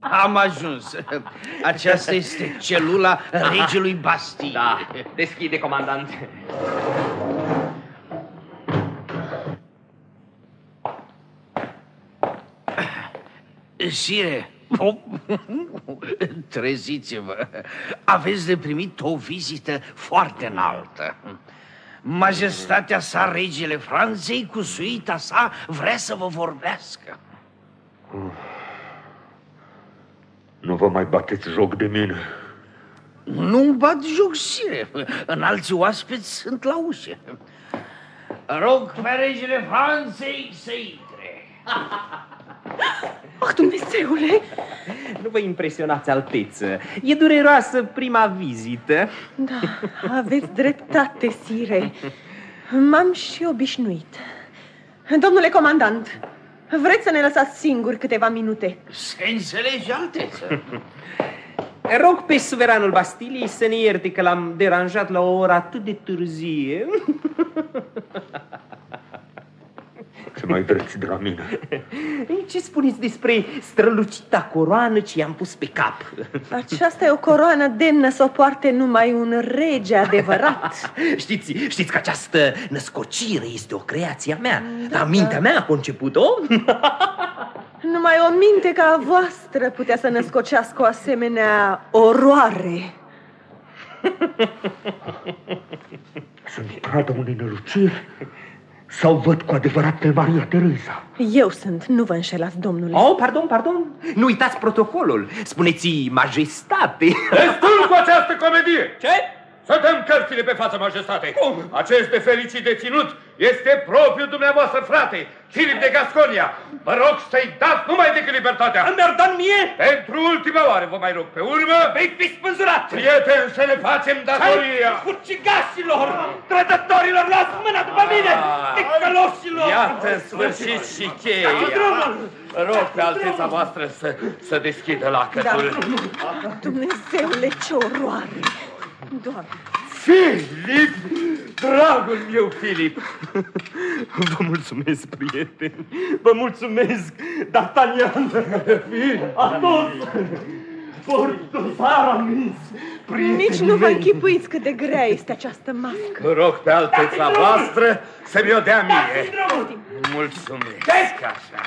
Am ajuns. Aceasta este celula regelui Bastille. Da, deschide, comandant. Sire, treziți-vă, aveți de primit o vizită foarte înaltă. Majestatea sa, regele Franței, cu suita sa, vrea să vă vorbească. Nu vă mai bateți joc de mine. Nu-mi bat joc, sire. În alții oaspeți sunt la ușă. Rog pe regele Franței să intre. Oh, Dumnezeule! Nu vă impresionați, alteță. E dureroasă prima vizită. Da, aveți dreptate, sire. M-am și obișnuit. Domnule comandant, vreți să ne lăsați singuri câteva minute? Se înțelege, alteță. Rog pe suveranul Bastiliei să ne ierte că l-am deranjat la o oră atât de târzie. Ce mai vreți de la mine? Ce spuneți despre strălucita coroană ce i-am pus pe cap? Aceasta e o coroană demnă să o poarte numai un rege adevărat. Știți, știți că această născocire este o creație a mea. Da, Dar mintea mea a conceput-o. Numai o minte ca a voastră putea să născocească o asemenea oroare. Sunt pradă unei năluciri sau văd cu adevărat pe Maria Teresa? Eu sunt, nu vă înșelați, domnule. Oh, pardon, pardon. Nu uitați protocolul. Spuneți majestate. Destul cu această comedie! Ce? Să dăm cărțile pe față, majestate! Cum? Acest nefericit deținut este propriul dumneavoastră frate, Filip de Gasconia. Vă rog să-i dați numai decât libertatea. Mi-ar dat mie? Pentru ultima oară vă mai rog. Pe urmă, Veți fi spânzurat! prieten, să ne facem datoria. Furcigașilor! Trădătorilor, luați mâna după mine! Ticăloșilor! Iată în sfârșit și cheia. Rog pe alteța voastră să, să deschidă lacătul. Dumnezeule, ce oroare! Doamne! Filip! Dragul meu, Filip! Vă mulțumesc, prieten! Vă mulțumesc, D'Artagnan! Atos! Portos, Aramis! Nici nu vă închipuiți cât de grea este această mască. Vă rog pe alteța voastră să mi-o dea mie. Mulțumesc, așa.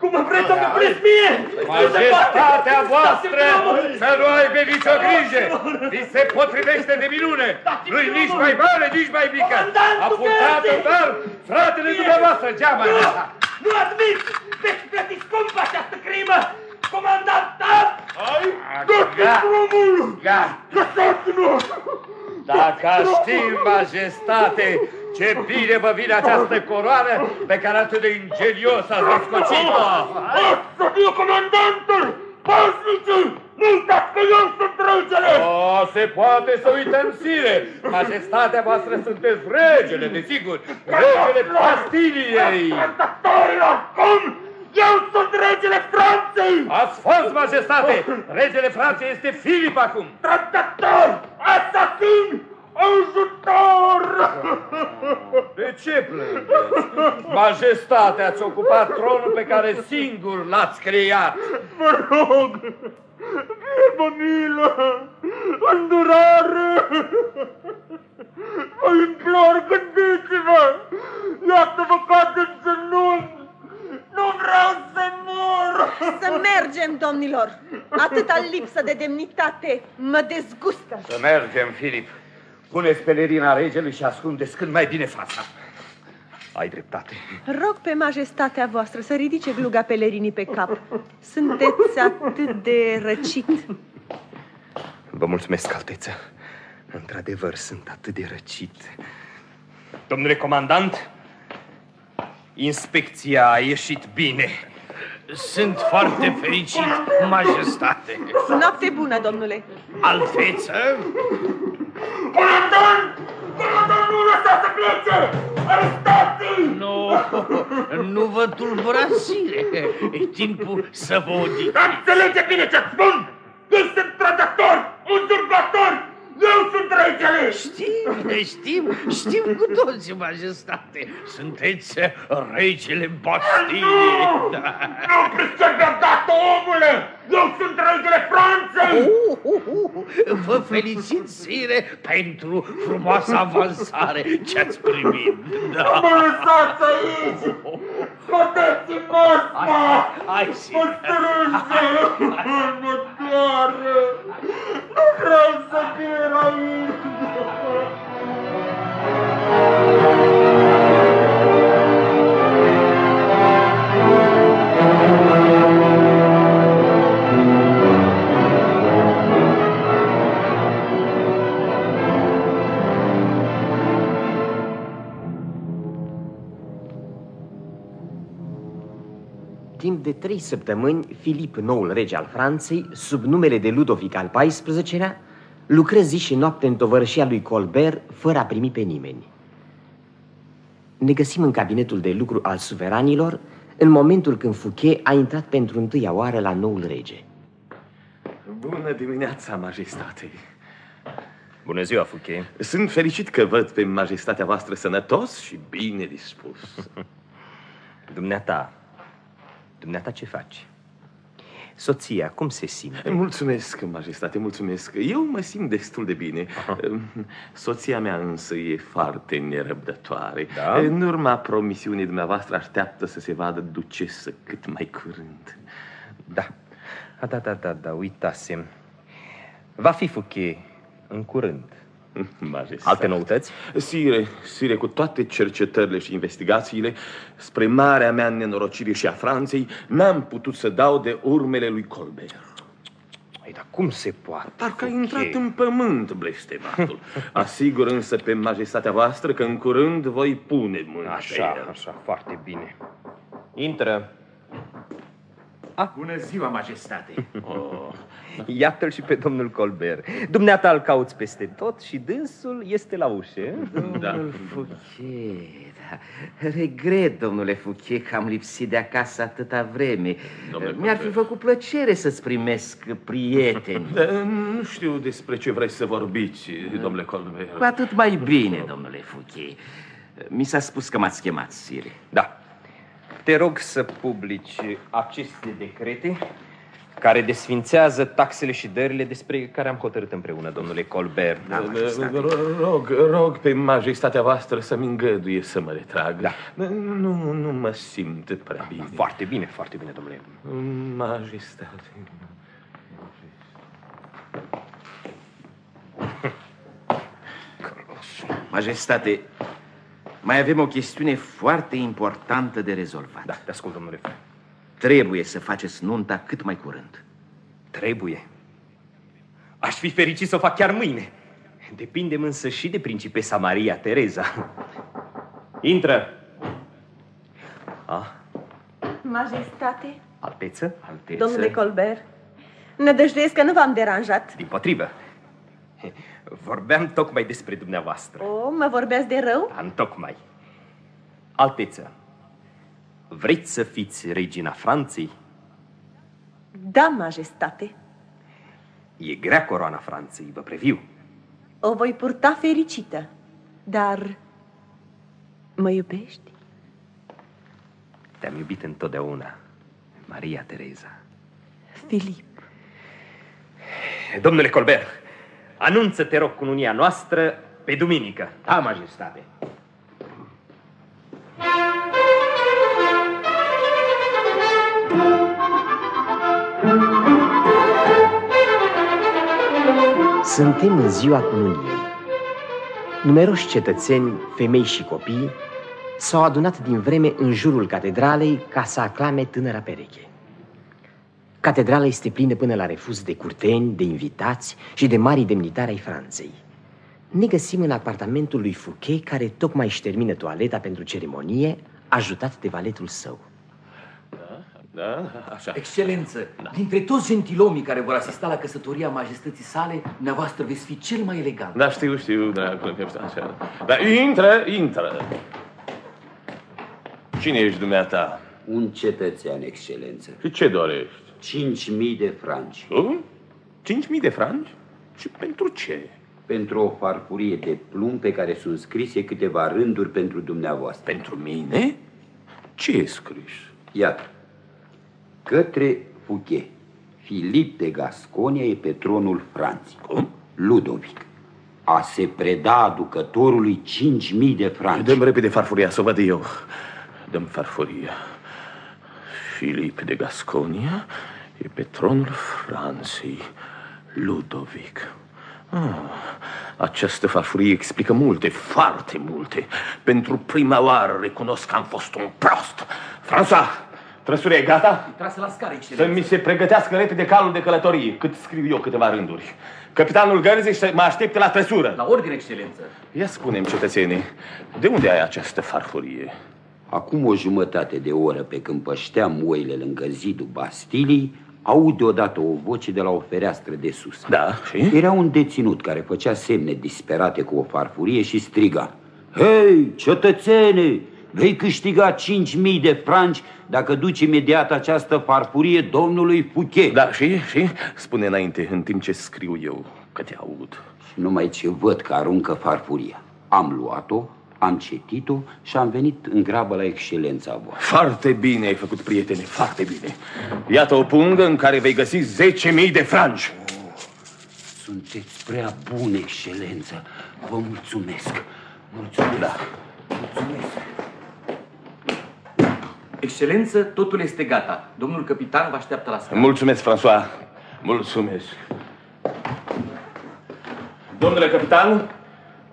Cum îmi vreți să mă puneți mie? Majestatea voastră să nu aibă nicio grijă. Vi se potrivește de minune. Nu-i nici mai mare, nici mai mică. A purtat dar fratele dumneavoastră geama. Nu admit! Veți plăti scump această crimă! Comandant Tab! Ai? Gata. Dacă știm, majestate, ce bine vă vine această coroană pe care atât de ingenios ați răscocit-o. Să fie comandantul! Pașnicii! Nu uitați că eu sunt regele! O, se poate să uităm sire. Majestatea voastră sunteți regele, desigur. Regele Bastiliei. Trădătorilor! Cum? Eu sunt regele Franței! Ați fost, majestate. Regele Franței este Filip acum. Trădător! Asasin! Ajutor! De ce plângeți? Majestate, ați ocupat tronul pe care singur l-ați creat. Vă rog! Fie milă! Îndurare! Vă implor, gândiți-vă! Iată-vă cad în genunchi! Nu vreau să mor! Să mergem, domnilor! Atâta lipsă de demnitate mă dezgustă. Să mergem, Filip. Puneți pelerina regelui și ascundeți cât mai bine fața. Ai dreptate. Rog pe majestatea voastră să ridice gluga pelerinii pe cap. Sunteți atât de răcit. Vă mulțumesc, alteță. Într-adevăr, sunt atât de răcit. Domnule comandant, inspecția a ieșit bine. Sunt foarte fericit, majestate. Noapte bună, domnule. Alteță? Comandant! Comandant, nu lăsați să plece! Arestați-i! Nu, nu vă tulburați, sire. E timpul să vă odihniți. Înțelege bine ce spun! Ei sunt trădători, uzurpatori! Eu sunt regele! Știm, știm, știm cu toții, majestate. Sunteți regele Bastiliei. Nu! Da. Nu pricep odată, omule! mele! Eu sunt regele Franței! Uh, uh, uh, vă felicit, sire, pentru frumoasa avansare ce ați primit. Da. Mă lăsați aici! Scoteți-mi mosca! Hai, Mă sire. strânge! Mă doare! Nu vreau să fie aici! Săptămâni, Filip, noul rege al Franței, sub numele de Ludovic al XIV-lea, lucră zi și noapte în tovărășia lui Colbert, fără a primi pe nimeni. Ne găsim în cabinetul de lucru al suveranilor, în momentul când Fouquet a intrat pentru întâia oară la noul rege. Bună dimineața, majestate. Bună ziua, Fouquet. Sunt fericit că văd pe majestatea voastră sănătos și bine dispus. Dumneata, dumneata ce faci? Soția, cum se simte? Mulțumesc, majestate, mulțumesc. Eu mă simt destul de bine. Soția mea însă e foarte nerăbdătoare. Da? În urma promisiunii dumneavoastră așteaptă să se vadă ducesă cât mai curând. Da. A, da, da, da, da, uitasem. Va fi Fouquet în curând. Majestate. Alte noutăți? Sire, sire, cu toate cercetările și investigațiile, spre marea mea nenorocire și a Franței, n-am putut să dau de urmele lui Colbert. Ei, dar cum se poate? Parcă a Fouquet? intrat în pământ blestematul. Asigur însă pe majestatea voastră că în curând voi pune mâna pe Așa, el. așa, foarte bine. Intră. Bună ziua, majestate! Oh, Iată-l și pe domnul Colbert. Dumneata îl cauți peste tot și dânsul este la ușă. da. Fouquet, da. Regret, domnule Fouquet, că am lipsit de acasă atâta vreme. Domnule Mi-ar fi Colbert. făcut plăcere să-ți primesc prieteni. Da, Nu știu despre ce vreți să vorbiți, domnule Colbert. Cu atât mai bine, domnule Fouquet. Mi s-a spus că m-ați chemat, Sire. Da. Te rog să publici aceste decrete care desfințează taxele și dările despre care am hotărât împreună, domnule Colbert. Da, majestate. Rog, rog pe majestatea voastră să-mi îngăduie să mă retrag. Da. Nu, nu mă simt prea bine. Foarte bine, foarte bine, domnule. Majestate. Majestate, mai avem o chestiune foarte importantă de rezolvat. Da, te ascult, domnule. Trebuie să faceți nunta cât mai curând. Trebuie. Aș fi fericit să o fac chiar mâine. Depindem însă și de principesa Maria Tereza. Intră. Ah, Majestate, alteță? Alteță. domnule Colbert, nădăjduiesc că nu v-am deranjat. Din potrivă. Vorbeam tocmai despre dumneavoastră. O, mă vorbeați de rău? Am tocmai. Alteță, vreți să fiți regina Franței? Da, majestate. E grea coroana Franței, vă previu. O voi purta fericită. Dar mă iubești? Te-am iubit întotdeauna, Maria Tereza. Filip, Domnule Colbert, anunță, te rog, cununia noastră pe duminică. Da, majestate. Suntem în ziua cununiei. Numeroși cetățeni, femei și copii s-au adunat din vreme în jurul catedralei ca să aclame tânăra pereche. Catedrala este plină până la refuz de curteni, de invitați și de mari demnitari ai Franței. Ne găsim în apartamentul lui Fouquet, care tocmai își termină toaleta pentru ceremonie, ajutat de valetul său. Da, așa. Excelență, dintre toți gentilomii care vor asista la căsătoria majestății sale, dumneavoastră veți fi cel mai elegant. Da, știu, știu, dragul meu, așa. Da, intră, intră. Cine ești dumneata? Un cetățean, excelență. Și ce dorești? Cinci mii de franci. Tu? Cinci mii de franci? Și pentru ce? Pentru o farfurie de plumb pe care sunt scrise câteva rânduri pentru dumneavoastră. Pentru mine? Ce e scris? Iată. Către Fouquet. Filip de Gasconia e pe tronul Franței. Cum? Ludovic. A se preda aducătorului 5.000 de franci. Dăm repede farfuria să o văd eu. Dăm farfuria. Filip de Gasconia e pe tronul Franței. Ludovic. Ah, această farfurie explică multe, foarte multe. Pentru prima oară recunosc că am fost un prost. François, trăsuria e gata? Trase la scară, Să excelență. mi se pregătească repede calul de călătorie, cât scriu eu câteva rânduri. Capitanul Gărzei să mă aștepte la trăsură. La ordine, excelență. Ia spunem, cetățenii, de unde ai această farfurie? Acum o jumătate de oră pe când pășteam oile lângă zidul Bastilii, aud deodată o voce de la o fereastră de sus. Da, și? Era un deținut care făcea semne disperate cu o farfurie și striga. Hei, cetățene, vei câștiga 5.000 de franci dacă duci imediat această farfurie domnului Fouquet. Da, și, și? Spune înainte, în timp ce scriu eu, că te aud. Și numai ce văd că aruncă farfuria. Am luat-o, am citit-o și am venit în grabă la excelența voastră. Foarte bine ai făcut, prietene, foarte bine. Iată o pungă în care vei găsi 10.000 de franci. Sunteți prea bune, excelență. Vă mulțumesc. Mulțumesc. Da. Mulțumesc. Excelență, totul este gata. Domnul capitan vă așteaptă la scară. Mulțumesc, François. Mulțumesc. Domnule capitan,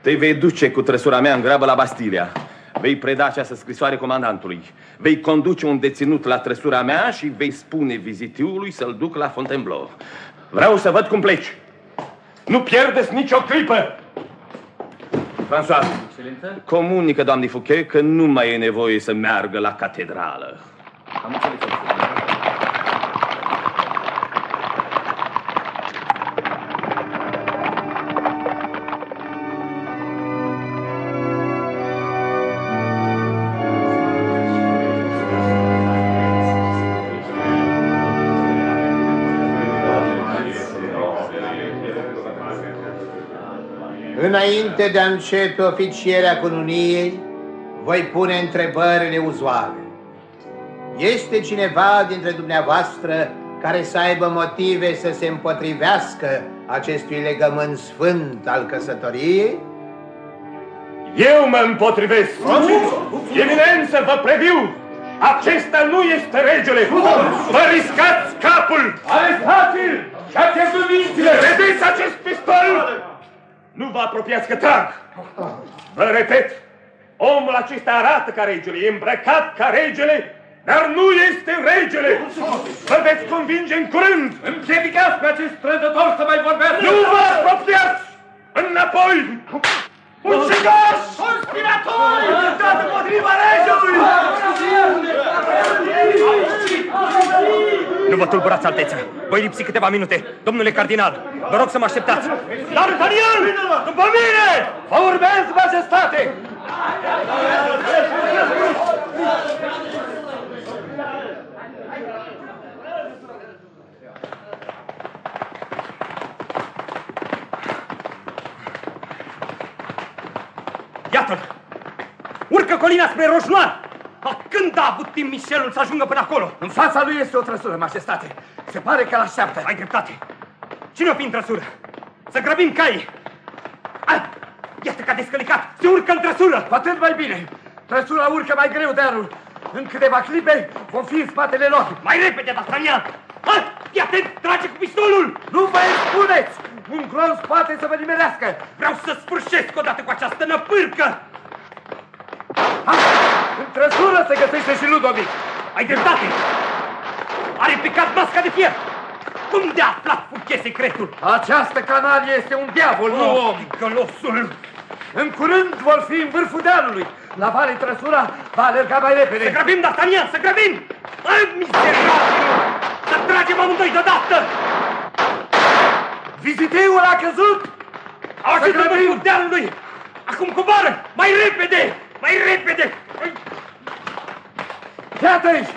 te vei duce cu trăsura mea în grabă la Bastilia. Vei preda această scrisoare comandantului. Vei conduce un deținut la trăsura mea și vei spune vizitiului să-l duc la Fontainebleau. Vreau să văd cum pleci. Nu pierdeți nicio clipă! François, Excelență, comunică doamnei Fouquet că nu mai e nevoie să meargă la catedrală. am înțeles, Înainte de a începe oficierea cununiei, voi pune întrebările uzuale. Este cineva dintre dumneavoastră care să aibă motive să se împotrivească acestui legământ sfânt al căsătoriei? Eu mă împotrivesc! Eminență, vă previu! Acesta nu este regele! Vă riscați capul! Arestați-l! Și-a pierdut mințile! Vedeți acest pistol? Nu vă apropiați că trag! Vă repet, omul acesta arată ca regele, e îmbrăcat ca regele, dar nu este regele! Vă veți convinge în curând! Împiedicați pe acest trădător să mai vorbească! Nu vă apropiați! Înapoi! Ucigași! Conspiratori! Luptați împotriva regelui! Nu vă tulburați, altețea. Voi lipsi câteva minute. Domnule cardinal, vă rog să mă așteptați. D'Artagnan! După mine! Vă urmez, majestate! Iată-l! Urcă colina spre Roșnoar! A, când a avut timp Michelul să ajungă până acolo? În fața lui este o trăsură, majestate. Se pare că l-așteaptă. Ai dreptate. Cine o fi în trăsură? Să grăbim caii! Ah, iată că a descălicat! Se urcă în trăsură! Cu atât mai bine. Trăsura urcă mai greu de arul. În câteva clipe vom fi în spatele lor. Mai repede, D'Artagnan! Ah, fii atent, trage cu pistolul! Nu vă expuneți! Un clon spate să vă nimerească. Vreau să sfârșesc odată cu această năpârcă! Ha! În trăsură se găsește și Ludovic. Ai dreptate! Are picat masca de fier! Cum de-a aflat Fouquet secretul? Această canalie este un diavol, nu Oh, om. Ticălosul! În curând vor fi în vârful dealului. La vale trăsura va alerga mai repede. Să grăbim, D'Artagnan, să grăbim! Ai, mizerabil! Să tragem amândoi deodată! Viziteul a căzut! Au ajuns în vârful dealului! Acum coboară! Mai repede! Mai repede! Iată aici!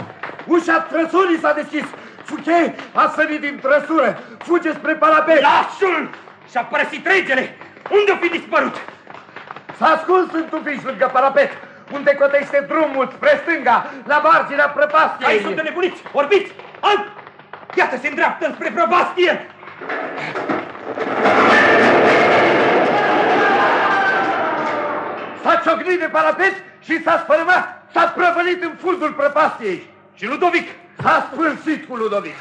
Ușa trăsurii s-a deschis. Fouquet a sărit din trăsură. Fuge spre parapet. Lasul! Și-a părăsit regele! Unde o fi dispărut? S-a ascuns în tufiș lângă parapet, unde cotește drumul spre stânga, la marginea prăpastiei. Ai sunt nebuniți! Orbiți! Ai! Iată, se îndreaptă spre prăpastie! S-a ciocnit de parapet și s-a spărmat, s-a prăvălit în fundul prăpastiei. Și Ludovic? S-a spânsit cu Ludovic.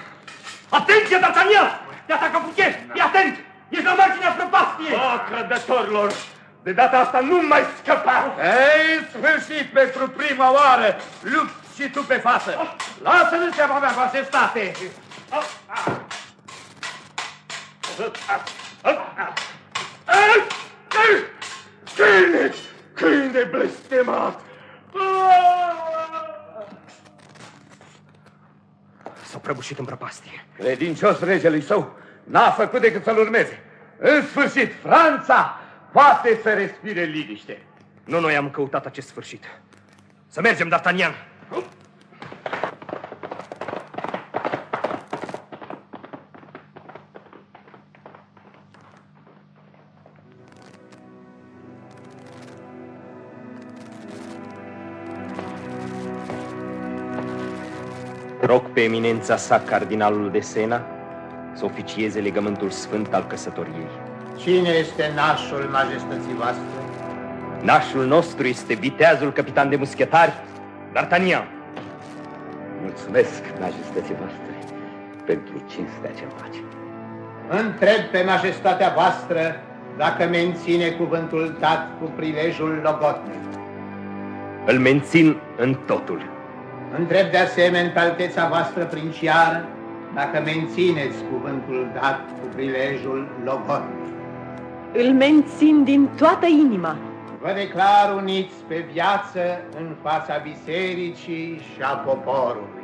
Atenție, D'Artagnan! Te atacă Fouquet! Fii atent! Ești la marginea prăpastiei! O, crădătorilor! De data asta nu mai scăpa! Ei, în sfârșit, pentru prima oară, lupți și tu pe față! Lasă-l în seama mea, majestate! Câine! Câine blestemat! S-a prăbușit în prăpastie. Credincios regelui său n-a făcut decât să-l urmeze. În sfârșit, Franța poate să respire liniște. Nu noi am căutat acest sfârșit. Să mergem, D'Artagnan! Rog pe eminența sa, cardinalul de Sena, să oficieze legământul sfânt al căsătoriei. Cine este nașul majestății voastre? Nașul nostru este viteazul capitan de muschetari, D'Artagnan. Mulțumesc, majestății voastre, pentru cinstea ce face. Întreb pe majestatea voastră dacă menține cuvântul dat cu prilejul logotnei. Îl mențin în totul. Întreb de asemenea pe alteța voastră princiară dacă mențineți cuvântul dat cu prilejul logotnei. Îl mențin din toată inima. Vă declar uniți pe viață în fața bisericii și a poporului.